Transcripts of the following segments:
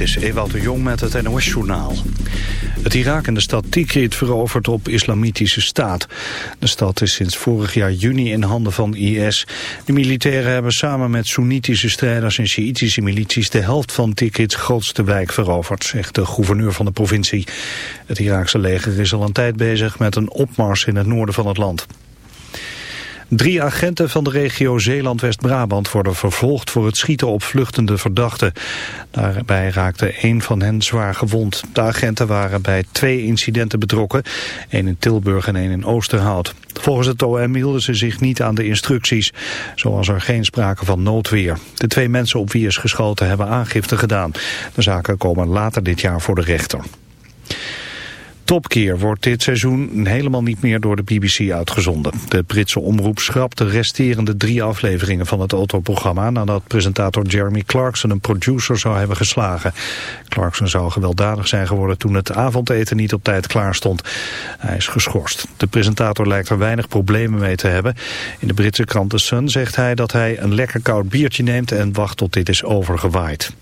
Dit is Ewout de Jong met het NOS-journaal. Het Irak en de stad Tikrit veroverd op islamitische staat. De stad is sinds vorig jaar juni in handen van IS. De militairen hebben samen met Soenitische strijders en Sjiitische milities... de helft van Tikrits grootste wijk veroverd, zegt de gouverneur van de provincie. Het Iraakse leger is al een tijd bezig met een opmars in het noorden van het land. Drie agenten van de regio Zeeland-West-Brabant worden vervolgd voor het schieten op vluchtende verdachten. Daarbij raakte één van hen zwaar gewond. De agenten waren bij twee incidenten betrokken, één in Tilburg en één in Oosterhout. Volgens het OM hielden ze zich niet aan de instructies. Zo was er geen sprake van noodweer. De twee mensen op wie is geschoten hebben aangifte gedaan. De zaken komen later dit jaar voor de rechter. Topkeer wordt dit seizoen helemaal niet meer door de BBC uitgezonden. De Britse omroep schrapt de resterende drie afleveringen van het autoprogramma... nadat presentator Jeremy Clarkson een producer zou hebben geslagen. Clarkson zou gewelddadig zijn geworden toen het avondeten niet op tijd klaar stond. Hij is geschorst. De presentator lijkt er weinig problemen mee te hebben. In de Britse krant The Sun zegt hij dat hij een lekker koud biertje neemt... en wacht tot dit is overgewaaid.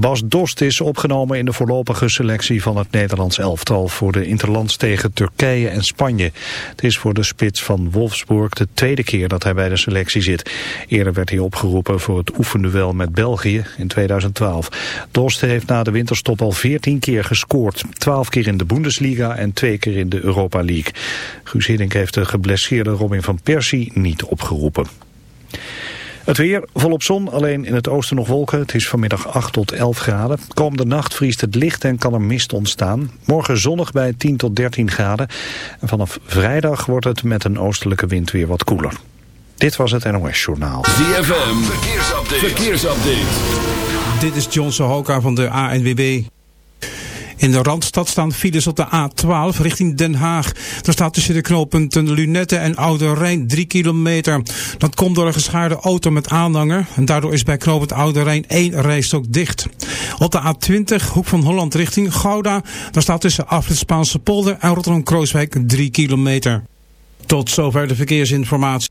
Bas Dost is opgenomen in de voorlopige selectie van het Nederlands elftal voor de interlands tegen Turkije en Spanje. Het is voor de spits van Wolfsburg de tweede keer dat hij bij de selectie zit. Eerder werd hij opgeroepen voor het oefenduel met België in 2012. Dost heeft na de winterstop al 14 keer gescoord. 12 keer in de Bundesliga en twee keer in de Europa League. Guus Hiddink heeft de geblesseerde Robin van Persie niet opgeroepen. Het weer volop zon, alleen in het oosten nog wolken. Het is vanmiddag 8 tot 11 graden. Komende nacht vriest het licht en kan er mist ontstaan. Morgen zonnig bij 10 tot 13 graden. En vanaf vrijdag wordt het met een oostelijke wind weer wat koeler. Dit was het NOS Journaal. ZFM, verkeersupdate. verkeersupdate. Dit is John Sohoka van de ANWB. In de Randstad staan files op de A12 richting Den Haag. Daar staat tussen de knooppunten Lunette en Oude Rijn 3 kilometer. Dat komt door een geschaarde auto met aanhanger. En daardoor is bij knooppunt Oude Rijn één rijstok dicht. Op de A20 Hoek van Holland richting Gouda. Daar staat tussen Afrit Spaanse polder en Rotterdam-Krooswijk 3 kilometer. Tot zover de verkeersinformatie.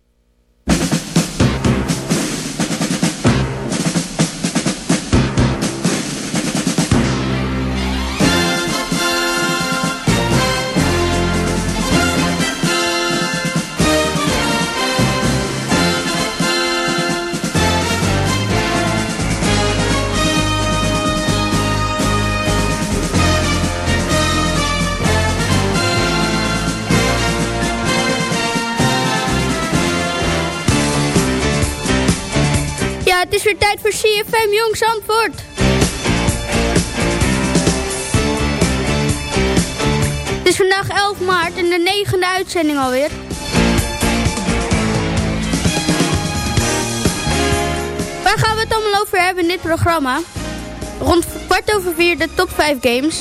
Zandvoort. Het is vandaag 11 maart en de negende uitzending alweer. Waar gaan we het allemaal over hebben in dit programma? Rond kwart over vier de top 5 games.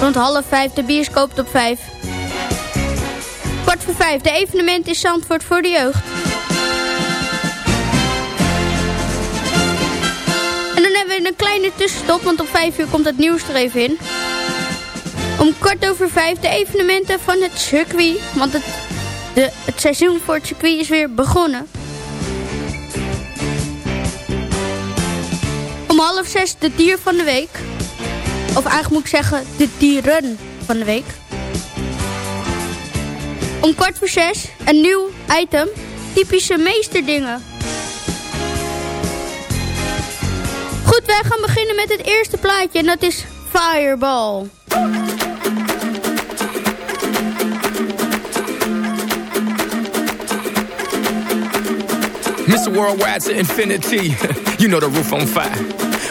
Rond half vijf de bioscoop top 5. Kwart voor vijf de evenement is Zandvoort voor de jeugd. Hebben een kleine tussenstop, want om 5 uur komt het nieuws er even in. Om kwart over vijf de evenementen van het circuit, want het, de, het seizoen voor het circuit is weer begonnen. Om half zes de dier van de week. Of eigenlijk moet ik zeggen de dieren van de week. Om kwart voor zes een nieuw item. Typische meesterdingen. Wij gaan beginnen met het eerste plaatje. En dat is Fireball. Mr. Worldwide to infinity. you know the roof on fire.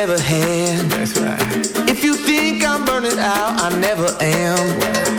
Ever had. If you think I'm burning out, I never am.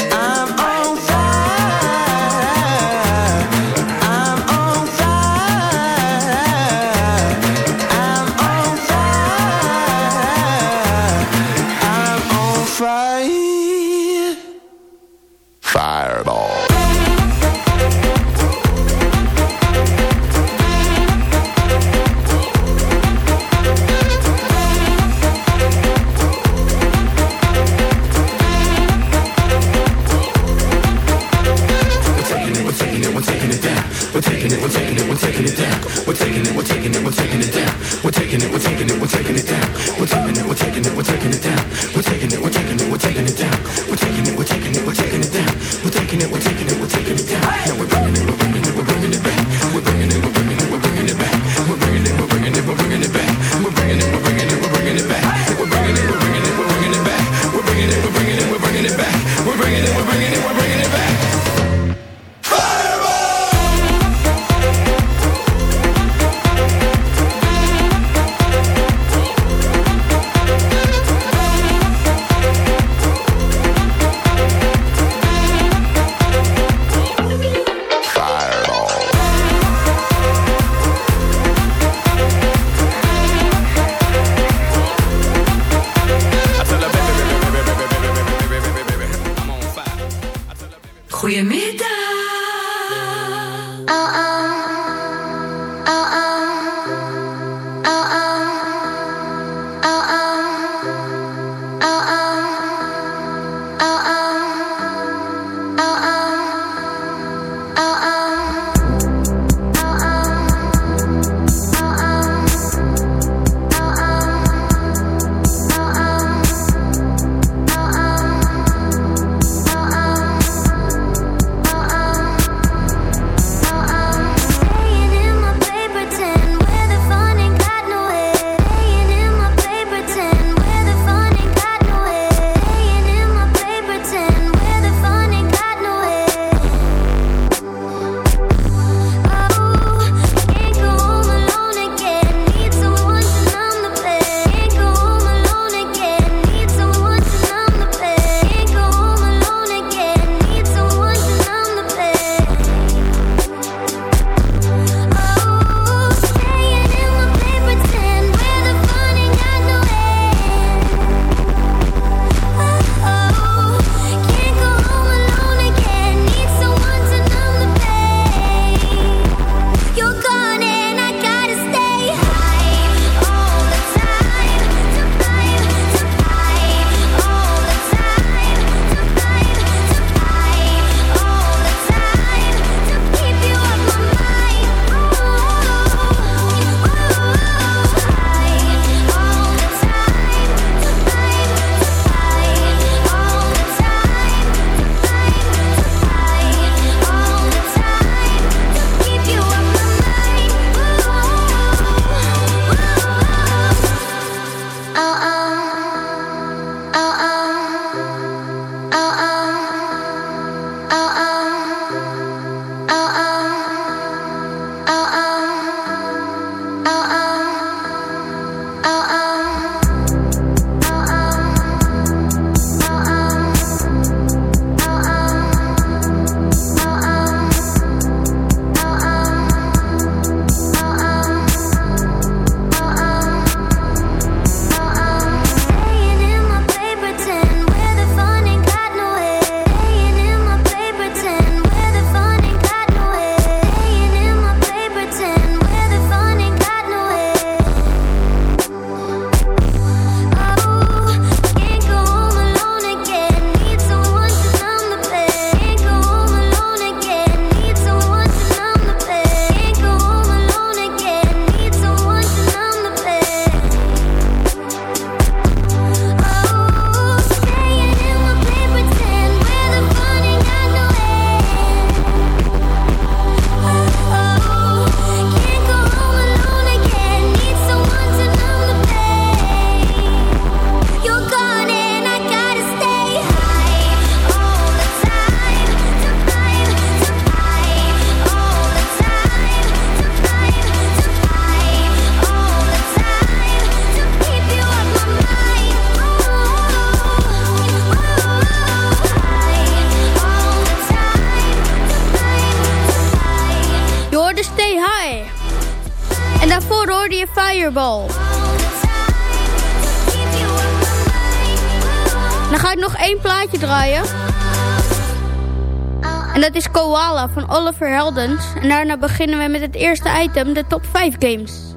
Van Oliver Heldens. En daarna beginnen we met het eerste item, de top 5 games.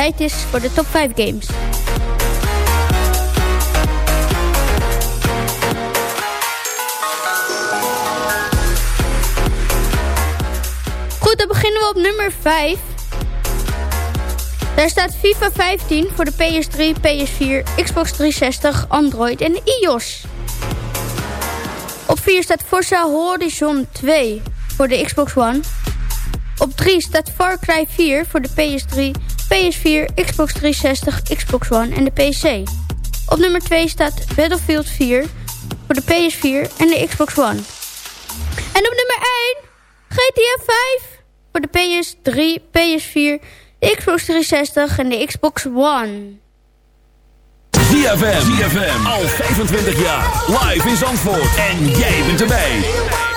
Tijd is voor de top 5 games. Goed, dan beginnen we op nummer 5. Daar staat FIFA 15 voor de PS3, PS4, Xbox 360, Android en iOS. Op 4 staat Forza Horizon 2 voor de Xbox One. Op 3 staat Far Cry 4 voor de PS3, PS4, Xbox 360, Xbox One en de PC. Op nummer 2 staat Battlefield 4 voor de PS4 en de Xbox One. En op nummer 1 GTA 5 voor de PS3, PS4, de Xbox 360 en de Xbox One. ZFM. ZFM. Al 25 jaar. Live in Zandvoort. En jij bent erbij.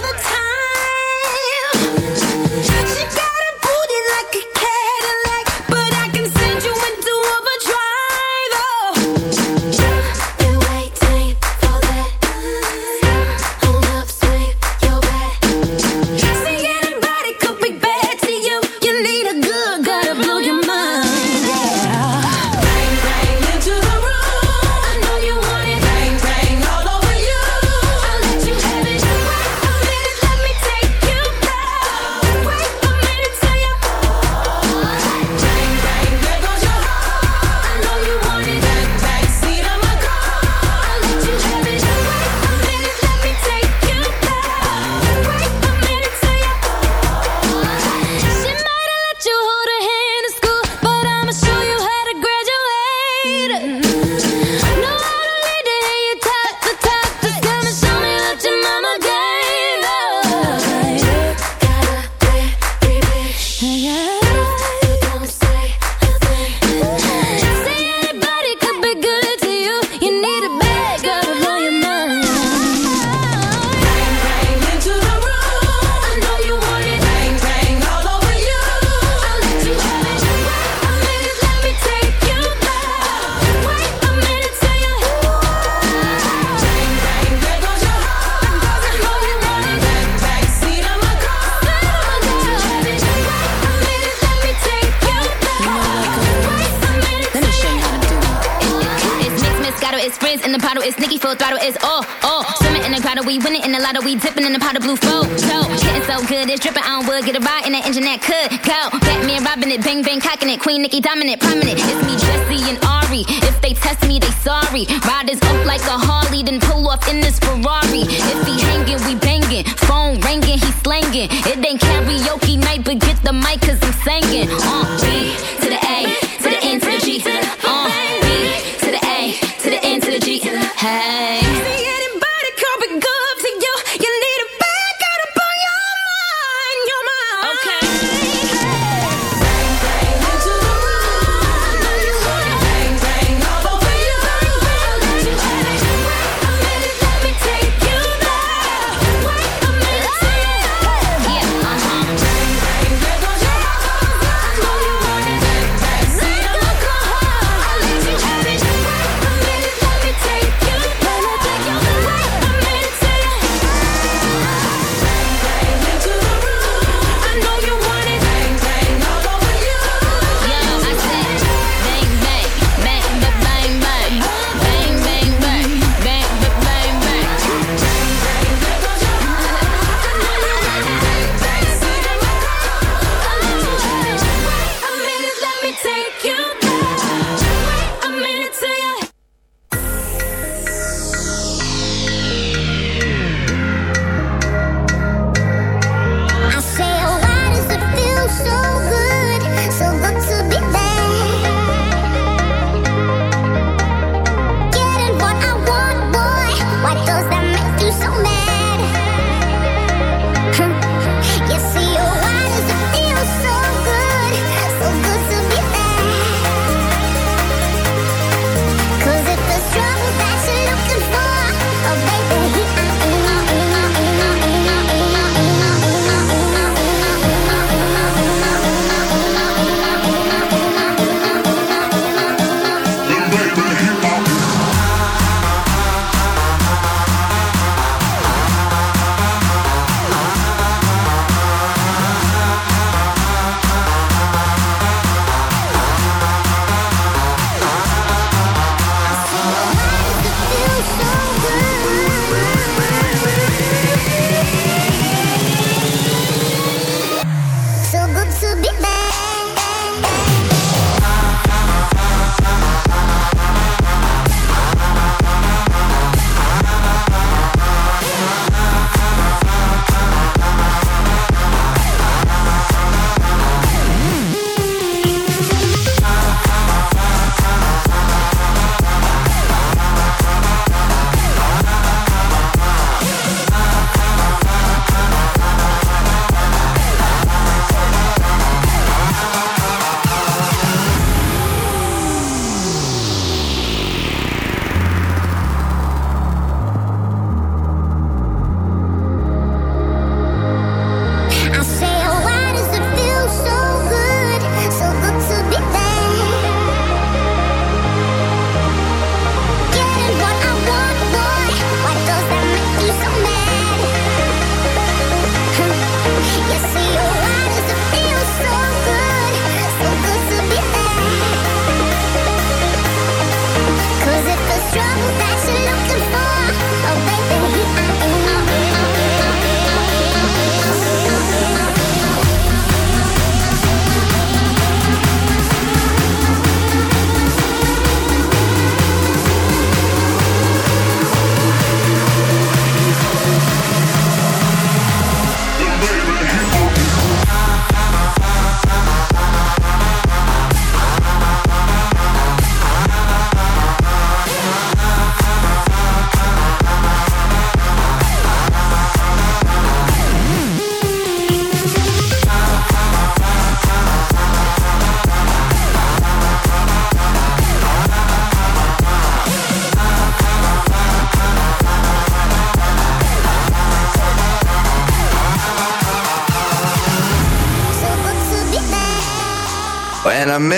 Bang bang cocking it, Queen Nicki dominant, prominent. It's me, Jesse and Ari. If they test me, they sorry. Riders up like a Harley, then pull off in this Ferrari. If he hanging, we banging. Phone ringing, he slanging. It ain't karaoke night, but get the mic, cause I'm singing. Uh, B to the A, to the N to the G. Uh, B to the A, to the N to the G. Hey.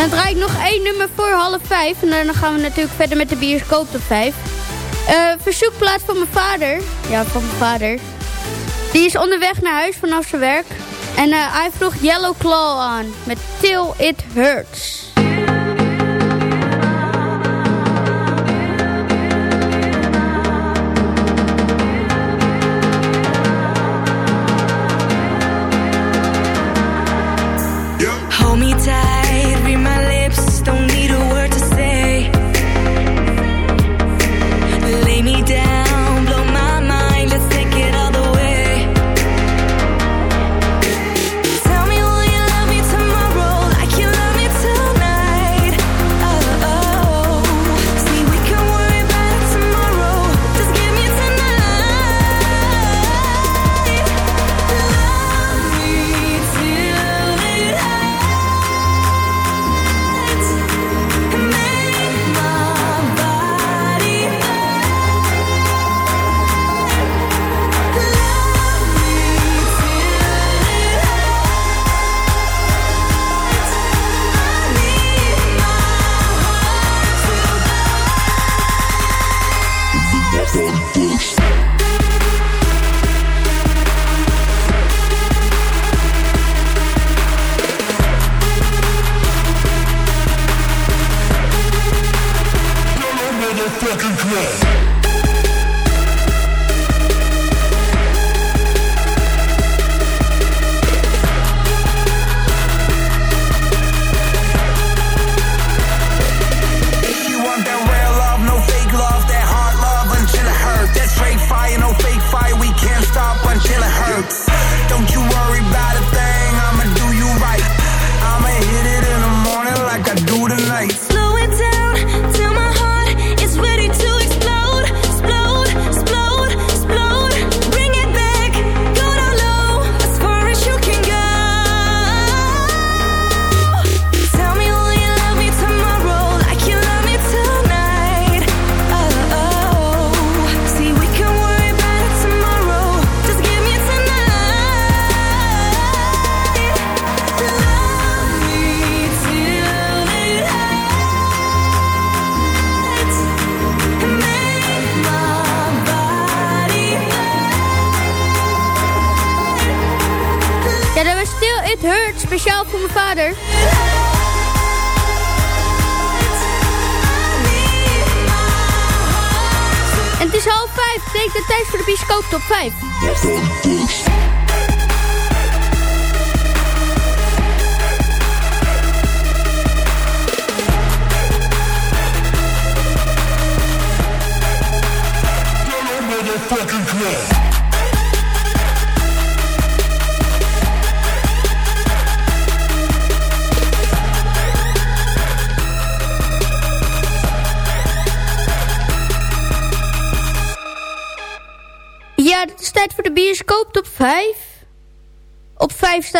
Dan draai ik nog één nummer voor half vijf. En dan gaan we natuurlijk verder met de bioscoop tot vijf. Eh, uh, verzoekplaat van mijn vader. Ja, van mijn vader. Die is onderweg naar huis vanaf zijn werk. En eh, hij vroeg Yellow Claw aan met Till It Hurts.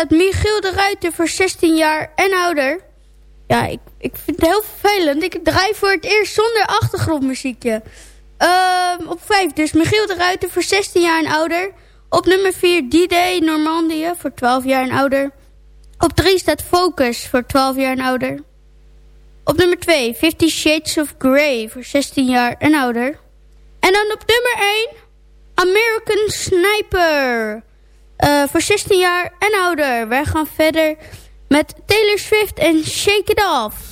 staat Michiel de Ruiter voor 16 jaar en ouder. Ja, ik, ik vind het heel vervelend. Ik draai voor het eerst zonder achtergrondmuziekje. Ehm, op 5 dus Michiel de Ruiter voor 16 jaar en ouder. Op nummer 4 D-Day Normandië voor 12 jaar en ouder. Op 3 staat Focus voor 12 jaar en ouder. Op nummer 2 Fifty Shades of Grey voor 16 jaar en ouder. En dan op nummer 1 American Sniper uh, voor 16 jaar en ouder. Wij gaan verder met Taylor Swift en Shake It Off.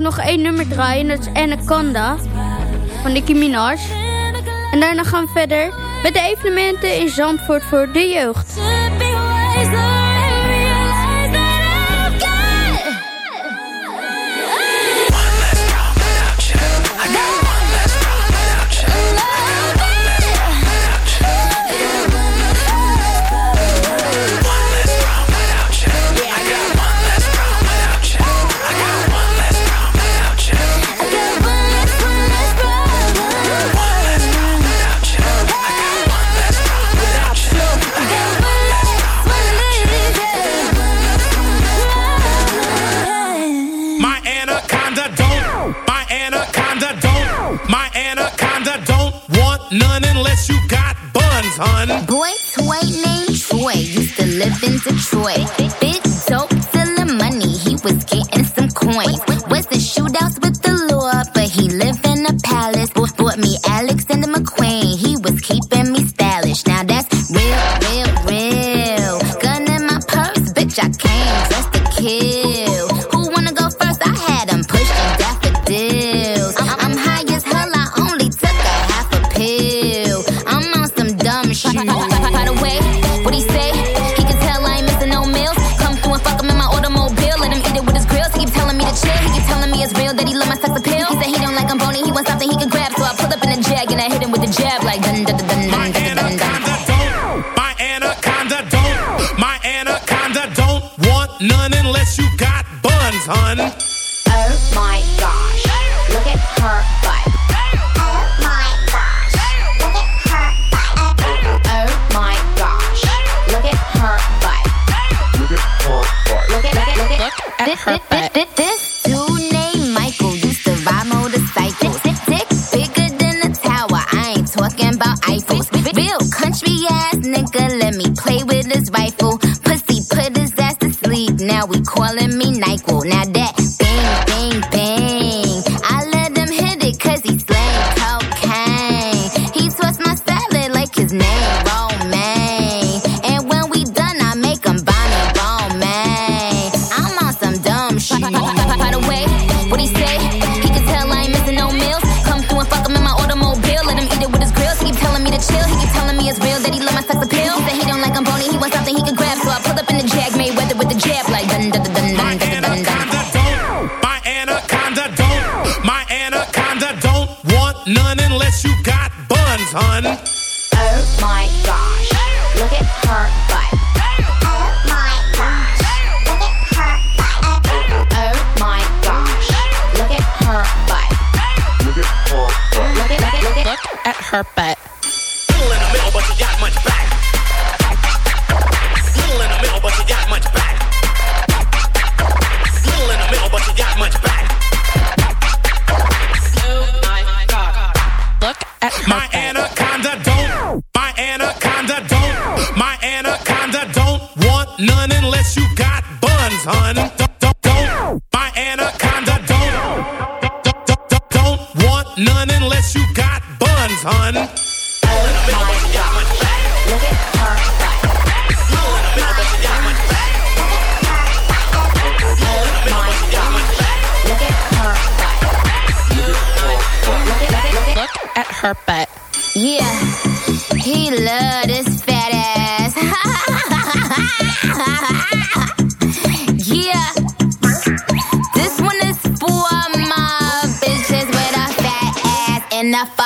nog één nummer draaien. Dat is Anaconda van Nicki Minaj. En daarna gaan we verder met de evenementen in Zandvoort voor de jeugd.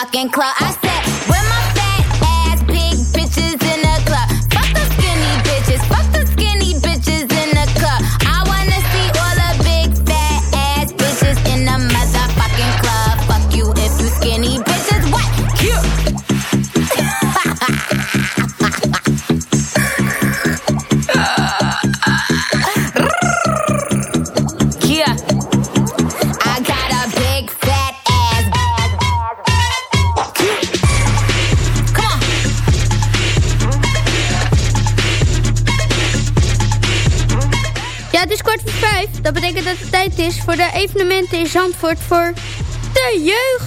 In the fucking voor de evenementen in Zandvoort voor de jeugd.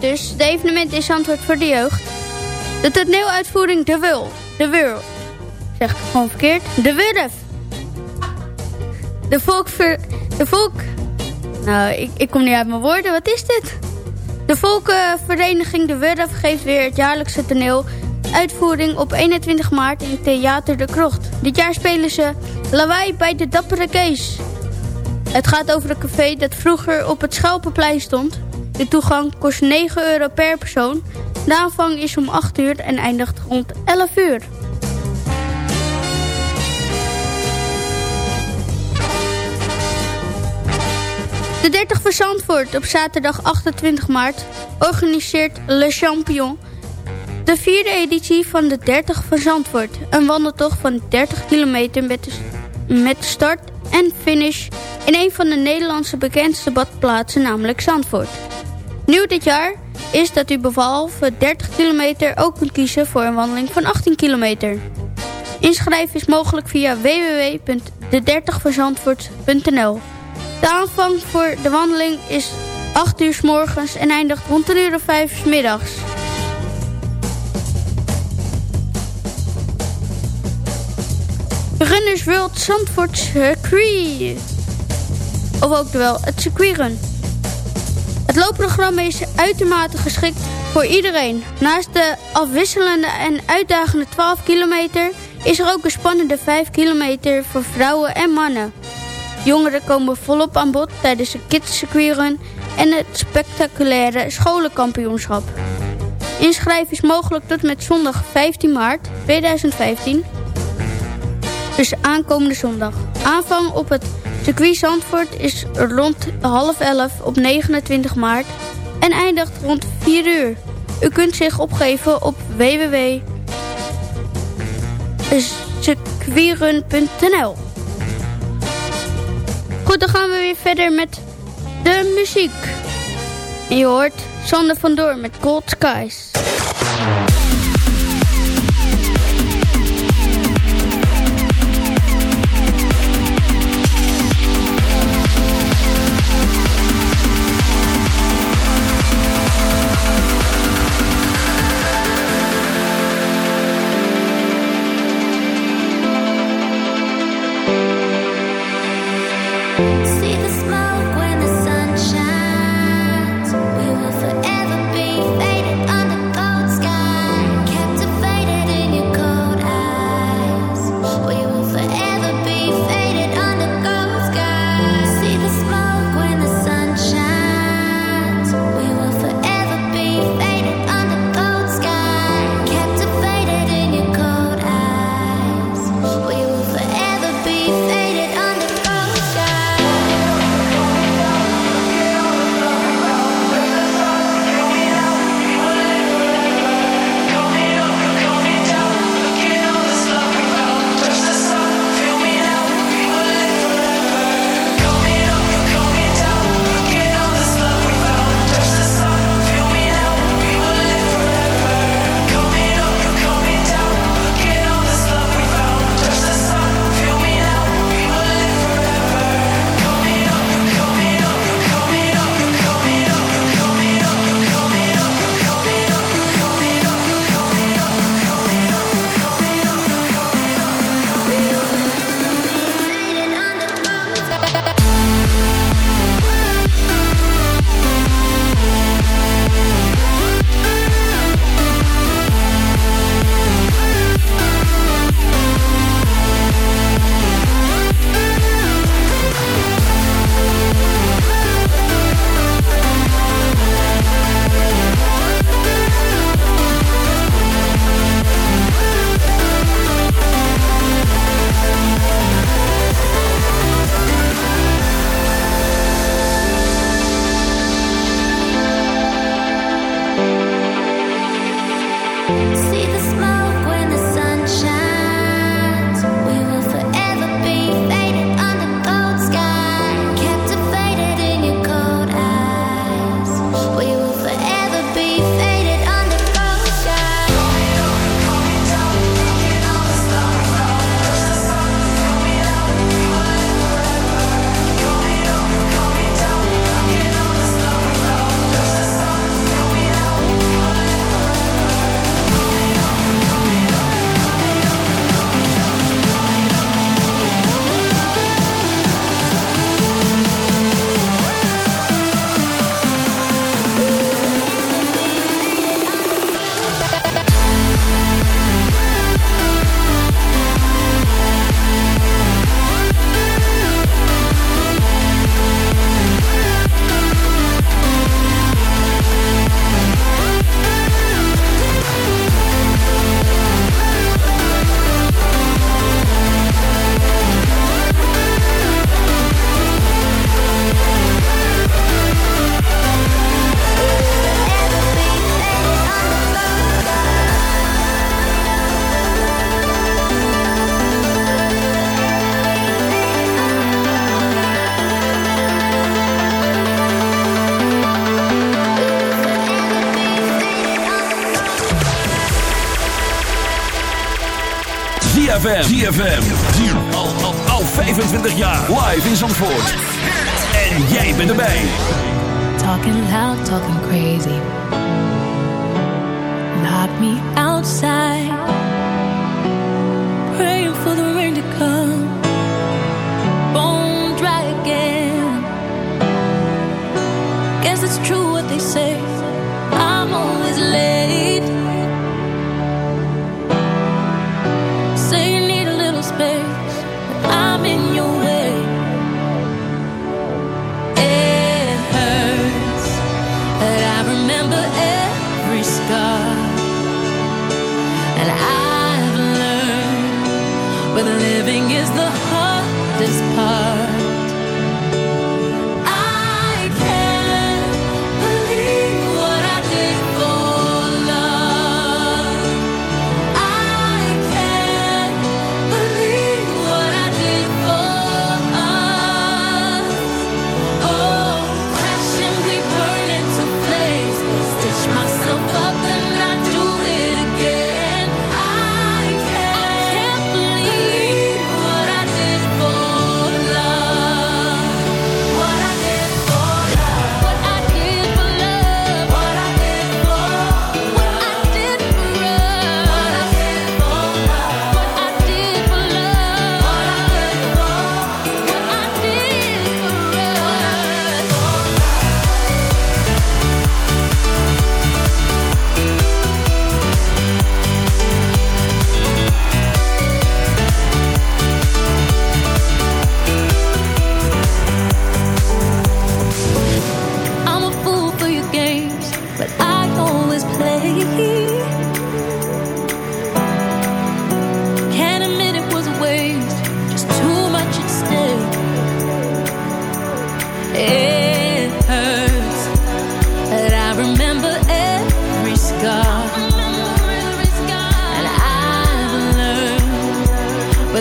Dus. De evenement is antwoord voor de jeugd. De toneeluitvoering De Wul. De Wul. Zeg ik gewoon verkeerd. De Wurf. De volkver... De volk... Nou, ik, ik kom niet uit mijn woorden. Wat is dit? De volkenvereniging De Wurf geeft weer het jaarlijkse toneel... Uitvoering op 21 maart in Theater de Krocht. Dit jaar spelen ze Lawaai bij de Dappere Kees. Het gaat over een café dat vroeger op het Schelpenplein stond. De toegang kost 9 euro per persoon. De aanvang is om 8 uur en eindigt rond 11 uur. De 30 van Zandvoort op zaterdag 28 maart organiseert Le Champion... de vierde editie van de 30 van Zandvoort. Een wandeltocht van 30 kilometer met, start en finish... in een van de Nederlandse bekendste badplaatsen, namelijk Zandvoort. Nieuw dit jaar is dat u behalve 30 kilometer ook kunt kiezen voor een wandeling van 18 kilometer. Inschrijven is mogelijk via www.de30verzandvoort.nl De aanvang voor de wandeling is 8 uur s morgens en eindigt rond een uur of 5 's middags. Runners World Zandvoort Circuit. Of ook wel het circuitrun. Het loopprogramma is uitermate geschikt voor iedereen. Naast de afwisselende en uitdagende 12 kilometer... is er ook een spannende 5 kilometer voor vrouwen en mannen. Jongeren komen volop aan bod tijdens de Kids Circuitrun... en het spectaculaire scholenkampioenschap. Inschrijven is mogelijk tot met zondag 15 maart 2015... Dus aankomende zondag. Aanvang op het circuit Zandvoort is rond half elf op 29 maart en eindigt rond 4 uur. U kunt zich opgeven op www.circuitrun.nl Goed, dan gaan we weer verder met de muziek. En je hoort Sander van Door met Cold Skies. Say.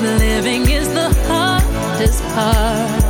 Living is the hardest part.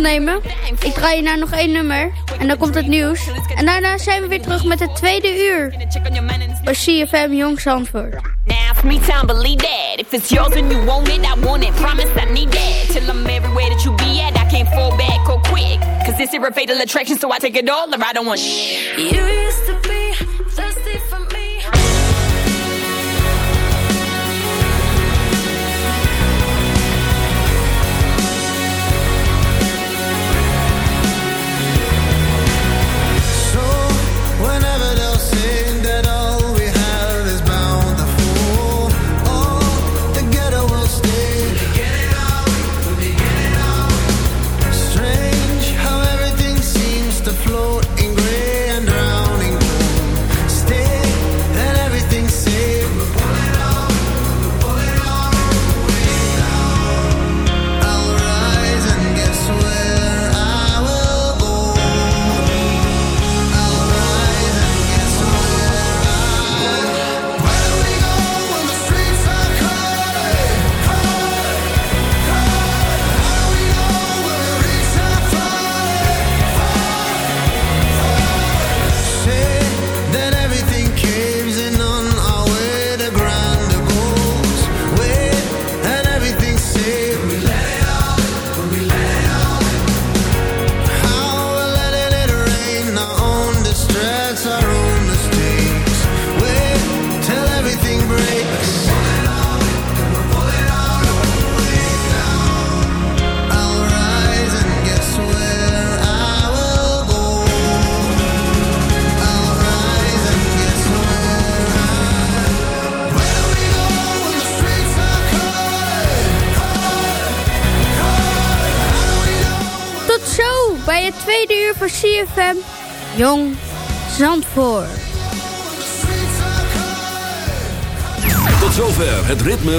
Ik draai je naar nog één nummer. En dan komt het nieuws. En daarna zijn we weer terug met het tweede uur. Bij CFM Jong Zandvoort. Now, for me, time, believe that. If it's yours and you want it, I want it. Promise I need that. Till I'm everywhere that you be at, I can't fall back or quick. Cause this is a fatal attraction, so I take it all or I don't want shit.